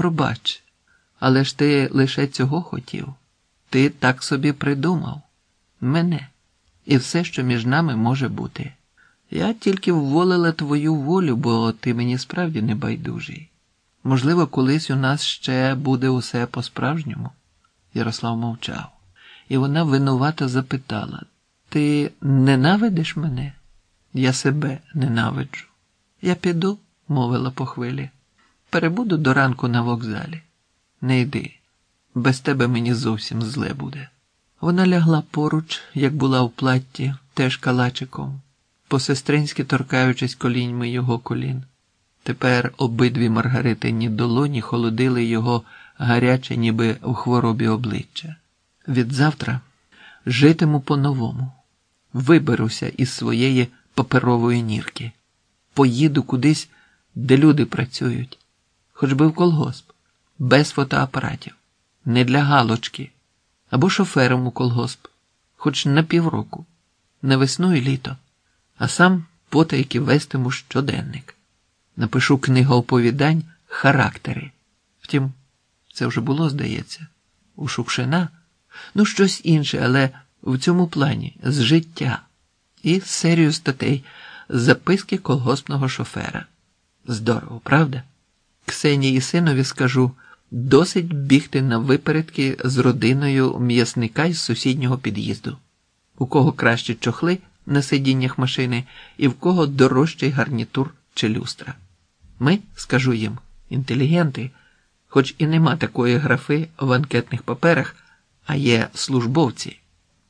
Пробач, але ж ти лише цього хотів. Ти так собі придумав мене і все, що між нами може бути. Я тільки вволила твою волю, бо ти мені справді не байдужий. Можливо, колись у нас ще буде усе по-справжньому. Ярослав мовчав, і вона винувато запитала: Ти ненавидиш мене? Я себе ненавиджу. Я піду, мовила по хвилі. Перебуду до ранку на вокзалі. Не йди, без тебе мені зовсім зле буде. Вона лягла поруч, як була в платті, теж калачиком, посестринськи торкаючись коліньми його колін. Тепер обидві маргаритині долоні холодили його гаряче, ніби в хворобі обличчя. Відзавтра житиму по-новому, виберуся із своєї паперової нірки, поїду кудись, де люди працюють, хоч би в колгосп, без фотоапаратів, не для галочки, або шофером у колгосп, хоч на півроку, на весну і літо, а сам потайки вестиму щоденник. Напишу книгу оповідань характери. Втім, це вже було, здається, у Шукшина, ну щось інше, але в цьому плані з життя і серію статей записки колгоспного шофера. Здорово, правда? Ксенії синові скажу досить бігти на випередки з родиною м'ясника із сусіднього під'їзду, у кого кращі чохли на сидіннях машини і в кого дорожчий гарнітур чи люстра. Ми, скажу їм, інтелігенти, хоч і нема такої графи в анкетних паперах, а є службовці.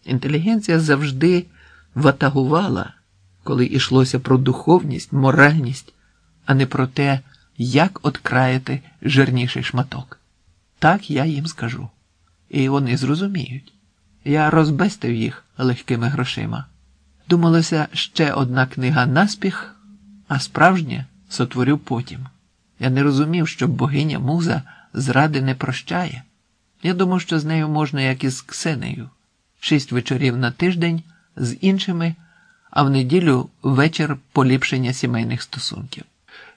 Інтелігенція завжди ватагувала, коли йшлося про духовність, моральність, а не про те, як откраяти жирніший шматок. Так я їм скажу. І вони зрозуміють. Я розбестив їх легкими грошима. Думалося ще одна книга наспіх, а справжнє сотворю потім. Я не розумів, що богиня муза зради не прощає. Я думав, що з нею можна, як і з Ксенею, шість вечорів на тиждень з іншими, а в неділю вечір поліпшення сімейних стосунків.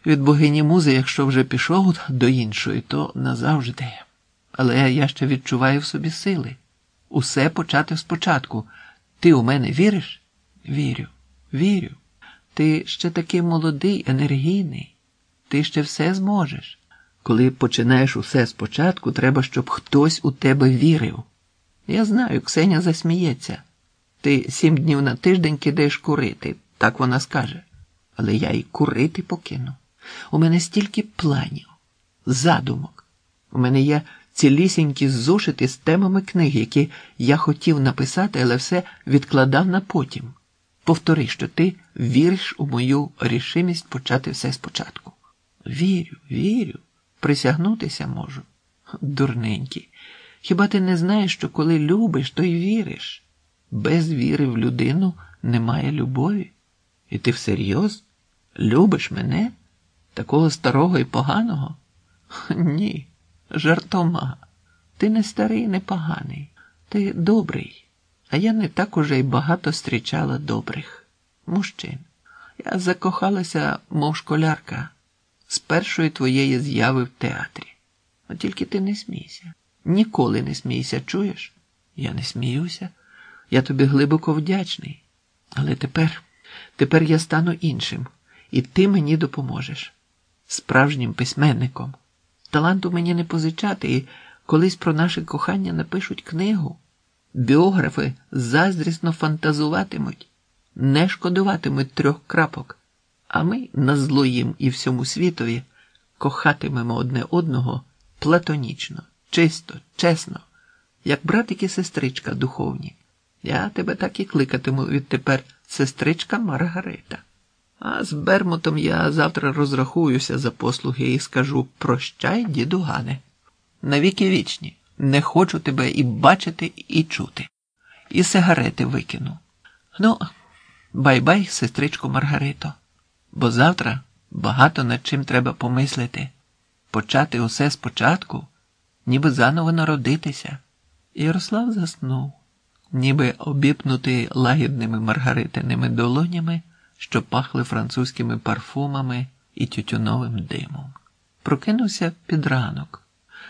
Від богині музи, якщо вже пішов до іншої, то назавжди. Але я ще відчуваю в собі сили. Усе почати спочатку. Ти у мене віриш? Вірю, вірю. Ти ще такий молодий, енергійний. Ти ще все зможеш. Коли починаєш усе спочатку, треба, щоб хтось у тебе вірив. Я знаю, Ксеня засміється. Ти сім днів на тиждень кидаєш курити, так вона скаже. Але я і курити покину. У мене стільки планів, задумок. У мене є цілісінькі зошити з темами книг, які я хотів написати, але все відкладав на потім. Повтори, що ти віриш у мою рішимість почати все спочатку. Вірю, вірю, присягнутися можу. Дурненький. Хіба ти не знаєш, що коли любиш, то й віриш? Без віри в людину немає любові. І ти всерйоз любиш мене, такого старого і поганого? Ні, жартома. Ти не старий, не поганий. Ти добрий. А я не так уже й багато зустрічала добрих мужчин. Я закохалася, мов школярка, з першої твоєї зяви в театрі. А тільки ти не смійся. Ніколи не смійся, чуєш? Я не сміюся. Я тобі глибоко вдячний. Але тепер, тепер я стану іншим, і ти мені допоможеш. Справжнім письменником. Таланту мені не позичати, і колись про наше кохання напишуть книгу. Біографи заздрісно фантазуватимуть, не шкодуватимуть трьох крапок, а ми на зло і всьому світові кохатимемо одне одного платонічно, чисто, чесно, як братик і сестричка духовні. Я тебе так і кликатиму відтепер сестричка Маргарита. А з Бермотом я завтра розрахуюся за послуги і скажу прощай, діду Гане. Навіки вічні. Не хочу тебе і бачити, і чути. І сигарети викину. Ну, bye-bye, сестричко Маргарито, бо завтра багато над чим треба помислити, почати усе спочатку, ніби заново народитися. Ярослав заснув, ніби обіпнутий лагідними маргаритиними долонями, що пахли французькими парфумами і тютюновим димом. Прокинувся під ранок.